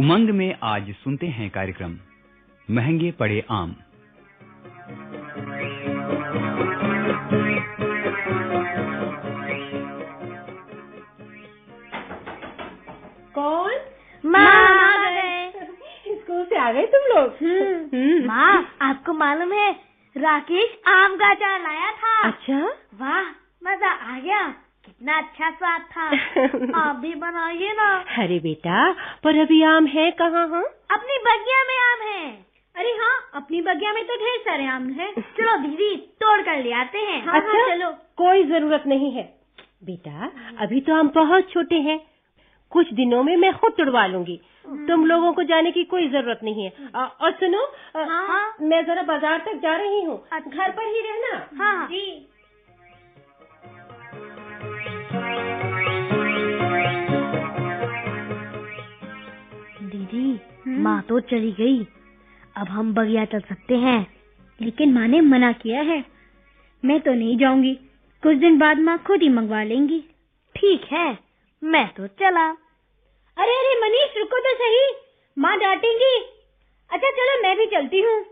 उमंग में आज सुनते हैं कार्यक्रम महँगे पड़े आम। कौन? माँ आ गए। स्कूल से आ गए तुम लोग? हम्म। माँ आपको मालूम है राकेश आम का अचार लाया था। अच्छा? वाह मज़ा आ गया। कितना अच्छा स्वाद था। आप भी बनाइए ना। अरे बेटा पर अभी आम है कहाँ हाँ? अपनी बगिया में आम है। अरे हाँ अपनी बगिया में तो ढेर सारे आम हैं। चलो दीदी तोड़ कर ले आते हैं। हाँ, अच्छा हाँ, चलो। कोई ज़रूरत नहीं है। बेटा अभी तो हम बहुत छोटे हैं। कुछ दिनों में मैं खुद तुड़वा लूँगी। तुम लोगों को जाने की कोई ज़रूरत नहीं है। अ, और सुनो अ, हाँ। मैं जरा बाज़ार तक जा रही हूँ। अच्छा। घर पर ही रहना। हाँ। जी। माँ तो चली गई। अब हम बगिया चल सकते हैं, लेकिन माँ ने मना किया है। मैं तो नहीं जाऊँगी। कुछ दिन बाद माँ खुद ही मंगवा लेंगी। ठीक है, मैं तो चला। अरे अरे, मनीष, रुको तो सही। माँ डांटेंगी। अच्छा चलो, मैं भी चलती हूँ।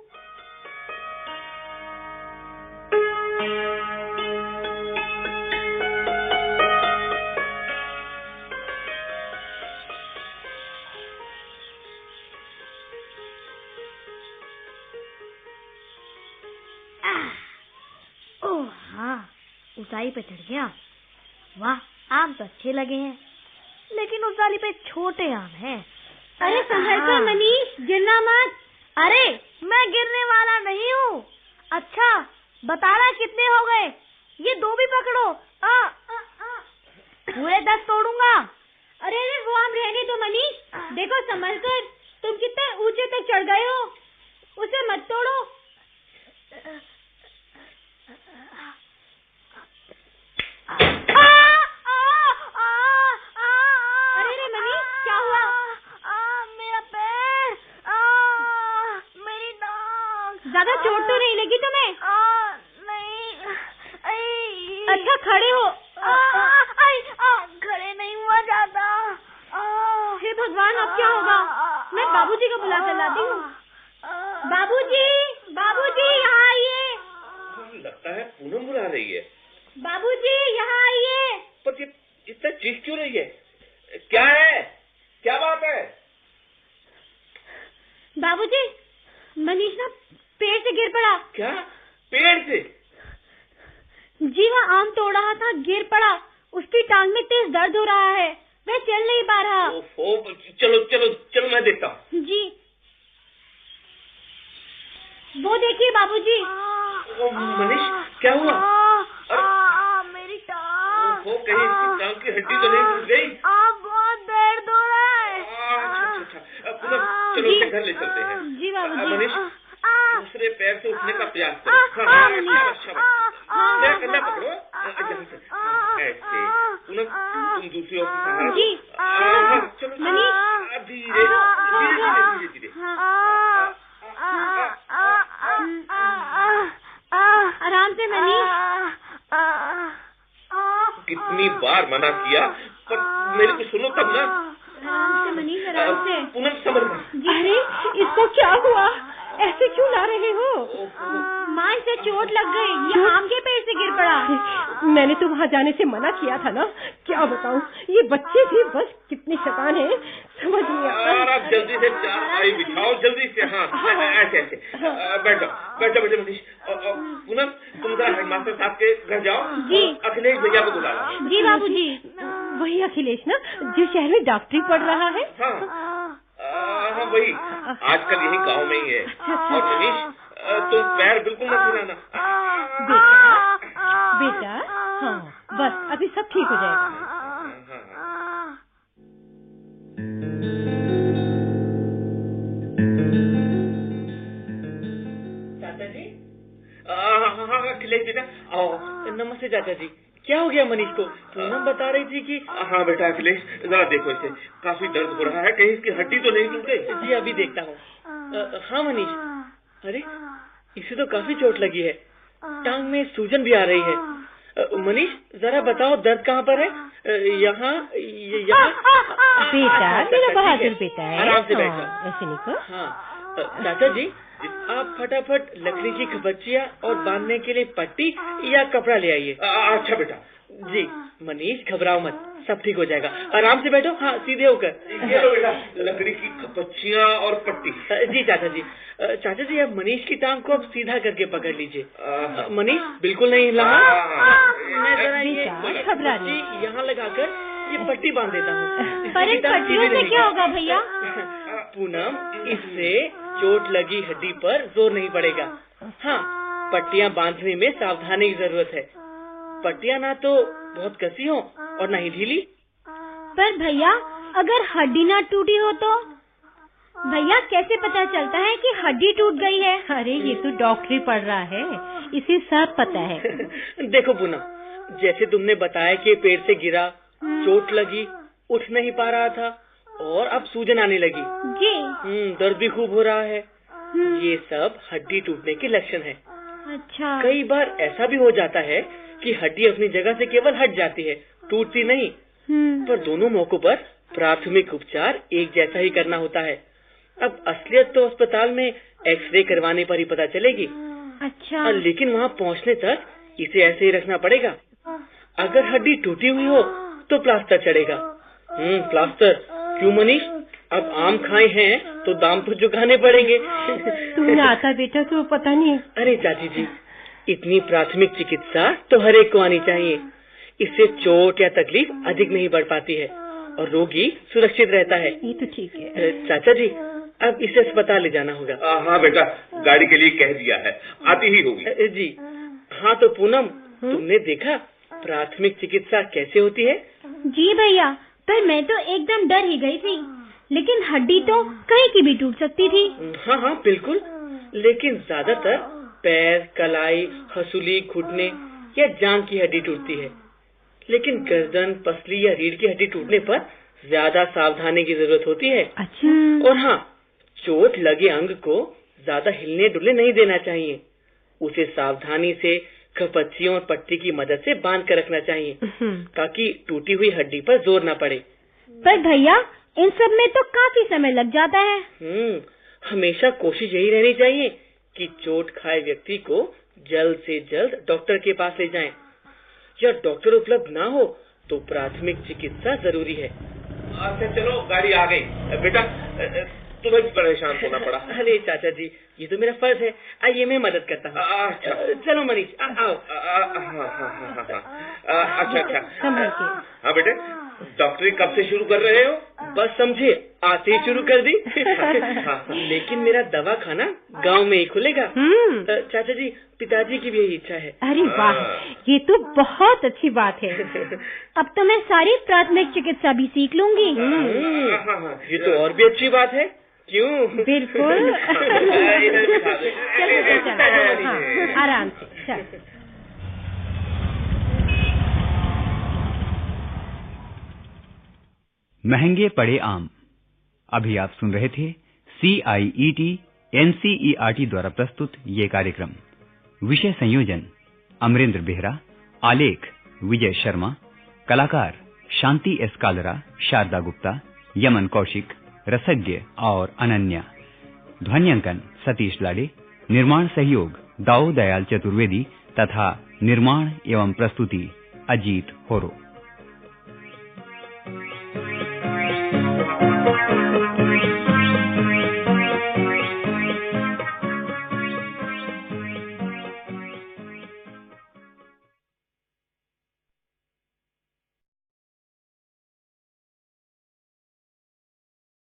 ऊंचाई पे चढ़ गया। वाह आम तो अच्छे लगे हैं लेकिन ऊंचाई पे छोटे आम हैं। अरे संभल कर मनीष गिरना मत। अरे मैं गिरने वाला नहीं हूँ। अच्छा बताना कितने हो गए? ये दो भी पकड़ो। आ, आ, आ। पूरे दस तोड़ूँगा। अरे अरे वो आम रहने दो मनीष देखो संभल कर तुम कितने ऊँचे तक चढ़ गए हो। उसे मत तोड़ो अरे रे मनीष क्या हुआ मेरा पैर मेरी टांग ज़्यादा चोट तो नहीं लगी तुम्हें नहीं अच्छा खड़े हो खड़े नहीं हुआ जाता हे भगवान अब क्या होगा? मैं बाबूजी को बुला कर लाती हूँ। बाबूजी बाबूजी यहाँ आइए। लगता है पूनम बुला रही है। बाबूजी यहाँ आइए। पर ये इतना चीख क्यों रही है? क्या है? क्या बात है? बाबूजी मनीष ना पेड़ से गिर पड़ा। क्या? पेड़ से? जी वह आम तोड़ रहा था गिर पड़ा। उसकी टांग में तेज दर्द हो रहा है। वह चल नहीं पा रहा। ओफो चलो चलो चलो मैं देखता हूँ। जी। वो देखिए बाबूजी। ओ, मनीष क्या हुआ? अरे मेरी टांग। ओफो कहीं इसकी टांग की हड्डी तो नहीं टूट गई? बहुत दर्द हो रहा है। अच्छा अच्छा अच्छा। चलो। उसे घर ले चलते हैं। जी बाबूजी। मनीष दूसरे पैर से उठने का प्रयास करो। शाबाश शाबाश मेरा कंधा पकड़ो? ऐसे पूनम तुम दूसरी ओर से सहारा जी। हाँ, चलो मनीष। धीरे धीरे धीरे आराम से मनीष कितनी बार मना किया पर मेरे को सुनो तब ना आराम से मनीष आराम से पूनम समझ अरे इसको क्या हुआ ऐसे क्यों ला रहे हो माँ इसे चोट लग गई। ये आम के पेड़ से गिर पड़ा। मैंने तो वहाँ जाने से मना किया था ना। क्या बताऊँ? ये बच्चे भी बस कितने शैतान हैं। समझ नहीं आता। आप जल्दी से बिछाओ जल्दी से। हाँ ऐसे ऐसे बैठो बैठो बैठो मनीष। पूनम तुम जरा हेडमास्टर साहब के घर जाओ। जी। अखिलेश भैया को बुला लो। जी बाबूजी। वही अखिलेश ना जो शहर में डॉक्टरी पढ़ रहा है। हाँ। हाँ वही। आजकल यही गाँव में ही है। और मनीष तुम पैर बिल्कुल मत हिलाना। बेटा बेटा हाँ बस अभी सब ठीक हो जाएगा। हाँ, हाँ। हाँ। हाँ हाँ बेटा आओ नमस्ते चाचा जी क्या हो गया मनीष को? पूनम बता रही थी कि हाँ। बेटा अखिलेश जरा देखो इसे। काफ़ी दर्द हो रहा है। कहीं इसकी हड्डी तो नहीं टूट गई? जी अभी देखता हूँ। हाँ मनीष। अरे इसे तो काफ़ी चोट लगी है। टांग में सूजन भी आ रही है। मनीष जरा बताओ दर्द कहाँ पर है? यहाँ यहाँ? बेटा अच्छा, मेरा ठीक बहादुर है। बेटा है। आराम से हाँ, बैठो ऐसे नहीं कर। हाँ। चाचा जी आप फटाफट लकड़ी की खपच्चिया और बांधने के लिए पट्टी या कपड़ा ले आइए। अच्छा बेटा। जी मनीष घबराओ मत। सब ठीक हो जाएगा। आराम से बैठो हाँ सीधे होकर। ये लो बेटा लकड़ी की खपच्चियाँ और पट्टी। जी चाचा जी। चाचा जी अब मनीष की टांग को अब सीधा करके पकड़ लीजिए। मनीष बिल्कुल नहीं हाँ। पट्टी यहाँ लगाकर ये पट्टी बाँध देता हूँ। पर इन पट्टियों से क्या होगा भैया? पूनम इससे चोट लगी हड्डी पर ज़ोर नहीं पड़ेगा। हाँ पट्टियाँ बांधने में सावधानी की ज़रूरत है। पट्टियाँ ना तो बहुत कसी हो। और ना ही ढीली। पर भैया अगर हड्डी ना टूटी हो तो? भैया कैसे पता चलता है कि हड्डी टूट गई है? अरे ये तो डॉक्टरी पढ़ रहा है। इसे सब पता है। देखो पूनम जैसे तुमने बताया कि पेड़ से गिरा चोट लगी उठ नहीं पा रहा था और अब सूजन आने लगी। जी। हम्म, दर्द भी खूब हो रहा है। ये सब हड्डी टूटने के लक्षण है। अच्छा। कई बार ऐसा भी हो जाता है कि हड्डी अपनी जगह से केवल हट जाती है टूटती नहीं। हम्म, पर दोनों मौकों पर प्राथमिक उपचार एक जैसा ही करना होता है। अब असलियत तो अस्पताल में एक्सरे करवाने पर ही पता चलेगी। अच्छा। और लेकिन वहाँ पहुँचने तक इसे ऐसे ही रखना पड़ेगा। अगर हड्डी टूटी हुई हो तो प्लास्टर चढ़ेगा। हम्म प्लास्टर। क्यों मनीष? अब आम खाए हैं तो दाम तो चुकाने पड़ेंगे। तुम्हें आता बेटा तो पता नहीं। अरे चाची जी इतनी प्राथमिक चिकित्सा तो हर एक को आनी चाहिए। इससे चोट या तकलीफ़ अधिक नहीं बढ़ पाती है और रोगी सुरक्षित रहता है। ये तो ठीक है। चाचा जी अब इसे अस्पताल ले जाना होगा। आ, हाँ बेटा गाड़ी के लिए कह दिया है। आती ही होगी। जी हाँ तो पूनम तुमने देखा प्राथमिक चिकित्सा कैसे होती है? जी भैया पर मैं तो एकदम डर ही गई थी। लेकिन हड्डी तो कहीं की भी टूट सकती थी। हाँ हाँ बिल्कुल। लेकिन ज़्यादातर पैर कलाई हसूली घुटने या जांग की हड्डी टूटती है। लेकिन गर्दन पसली या रीढ़ की हड्डी टूटने पर ज़्यादा सावधानी की ज़रूरत होती है। अच्छा। और हाँ चोट लगे अंग को ज़्यादा हिलने डुलने नहीं देना चाहिए। उसे सावधानी से खपच्चियों और पट्टी की मदद से बाँध कर रखना चाहिए हम्म, ताकि टूटी हुई हड्डी पर ज़ोर न पड़े। पर भैया इन सब में तो काफ़ी समय लग जाता है। हम्म हमेशा कोशिश यही रहनी चाहिए कि चोट खाए व्यक्ति को जल्द से जल्द डॉक्टर के पास ले जाएँ। या डॉक्टर उपलब्ध ना हो तो प्राथमिक चिकित्सा ज़रूरी है। अच्छा चलो गाड़ी आ गई। बेटा तुम्हें भी परेशान होना पड़ा। अरे चाचा जी ये तो मेरा फ़र्ज़ है। आइए मैं मदद करता हूँ। अच्छा। चलो मनीष आओ। आ, आ, हाँ हाँ हाँ हाँ हाँ। आ, अच्छा अच्छा। हाँ बेटे। डॉक्टरी कब से शुरू कर रहे हो? बस समझे आते ही शुरू कर दी। हाँ। लेकिन मेरा दवा खाना गाँव में ही खुलेगा। हम्म। चाचा जी पिताजी की भी यही इच्छा है। अरे वाह ये तो बहुत अच्छी बात है। अब तो मैं सारी प्राथमिक चिकित्सा भी सीख लूँगी। हम्म, हाँ, हाँ, हाँ। ये तो और भी अच्छी बात है। क्यों? बिल्कुल। हाँ, आराम से। महँगे पड़े आम। अभी आप सुन रहे थे सी आई ई टी एनसीईआरटी द्वारा प्रस्तुत ये कार्यक्रम। विषय संयोजन, अमरेंद्र बेहरा, आलेख, विजय शर्मा, कलाकार, शांति एस कालरा, शारदा गुप्ता, यमन कौशिक, रसज्ञ और अनन्या। ध्वन्यांकन, सतीश लाडे। निर्माण सहयोग दाऊ दयाल चतुर्वेदी तथा निर्माण एवं प्रस्तुति, अजीत होरो। Thank you.